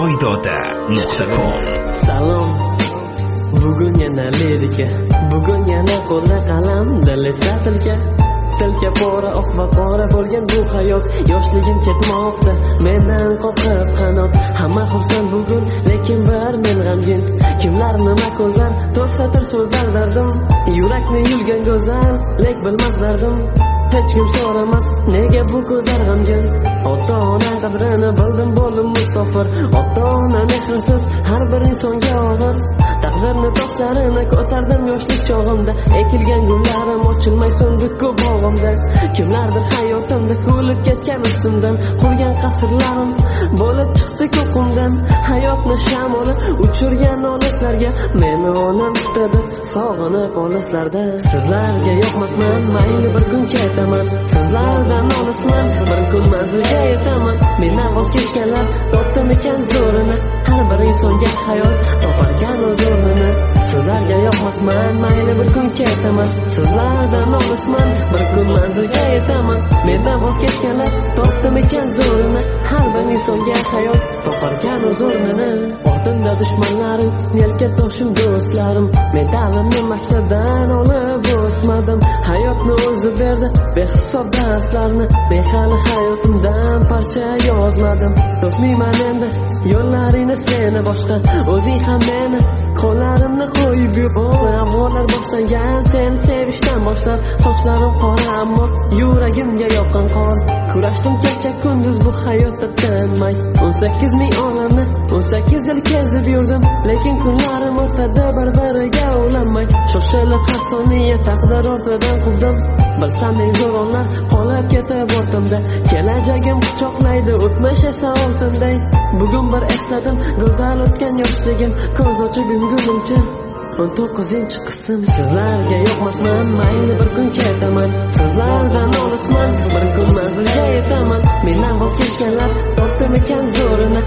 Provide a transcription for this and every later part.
voydoda.com salom. Bugun yana lirika bugun yana qo'lda qalam dili tilka tilka pora oq va qora bo'lgan bu hayot. Yoshligim ketmoqda mendan qoqib qanot. Hamma xursand bugun lekin bir men g'amgin. Kimlar nima ko'zlar to'xtatir so'zlar dardim yurakni yulgan go'zal lek bilmas dardim hech kim so'ramas nega bu ko'zlar g'amgin? Ota ona qadrini bildim bo'ldim musofir. Ota ona mehrsiz har bir insonga og'ir. Taqdirni tog'larini ko'tardim yoshlik chog'imda. Ekilgan gullarim ochilmay so'ndi ko'p bog'imda. Kimlardir hayotimda ko'lib ketgan ustimdan qurgan qasrlarim bo'lib chiqdi ko'qimdan hayotni shamoli uchirgan olislarga meni onam bittadir sog'inib olislarda sizlarga yoqmasman. Mayli bir kun ketaman. Sizlardan olisman bir kun manzilga yetaman. Mendan voz kechganlar topdimikan zo'rini. Har bir insonga hayot toparkan o'z o'rnini sizlarga yoqmasman. Mayli bir kun ketaman sizlardan olisman bir kun manzilga yetaman mendan voz kechganlar topdimikan zo'rini har bir insonga hayot toparkan o'z o'rnini ortimda dushmanlarim yelkatoshim do'stlarim medalimni maktabdan o'zi behisob darslarni men hali hayotimdan parcha yozmadim. To'smayman endi yo'llaringni seni boshqa o'zing ham meni. Qo'llarimni qo'yib yubor avvallar boshlangan seni sevishdan boshlab sochlarim qora ammo yuragimga yoqqan qon kurashdim kecha kunduz bu hayotda tinmay. O'n sakkiz ming olamni o'n sakkiz yil kezib yurdim lekin kunlarim o'tadi bir biriga ulanmay. Shoshilib har soniya taqdir ortidan quvdim. Bilsam eng zo'ronlar qolib ketib ortimda. Kelajagim quchoqlaydi o'tmish esa oltinday. Bugun bir esladim go'zal o'tgan yoshligim. Ko'z ochib yumgunimcha o'n to'qqizinchi qism. Sizlarga yoqmasman mayli bir kun ketaman. Sizlardan olisman bir kun manzilga yetaman. Mendan voz kechganlar topdimikan zo'rini.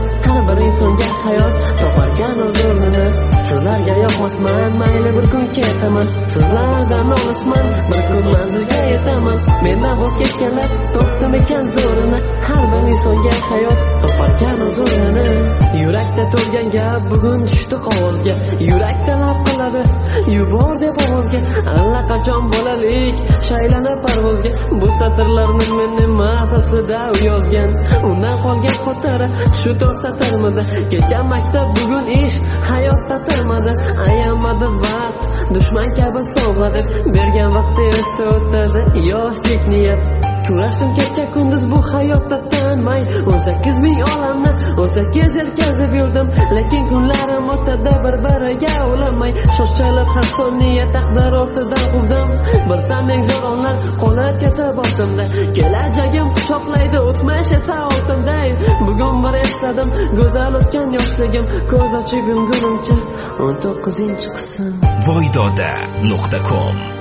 Har bir insonga hayot toparkan o'z o'rnini sizlarga mayli bir kun ketaman. Sizlardan olisman bir kun manzilga yetaman. Mendan voz kechganlar topdimikan zo'rini. Har bir insonga hayot toparkan huzurini yurakda to'lgan gap bugun tushdi qog'ozga yurak talab qiladi yubor deb ovozga. Allaqachon bolalik shaylana parvozga. Bu satrlarni men emas aslida u yozgan undan qolgan xotira shu to'rt satrmidi kecha maktab bugun ish hayot tatirmadi dushman kabi sovg'a bergan vaqti esa o'tadi. Yoshlik niyat. Kurashdim kecha kunduz bu hayotda tinmay o'n sakkiz ming olamni o'n sakkiz yil kezib yurdim. Lekin kunlarim o'tadi bir biriga ulanmay shoshilib har soniya taqdir ortidan quvdim. Bilsam eng zo'r onlar qolar ketib ortimda kelajagim quchoqlaydi o'tmish esa bugun bir esladim. Go'zal o'tgan yoshligim. Ko'z ochib yumgunimcha. O'n to'qqizinchi qism. Voydoda.com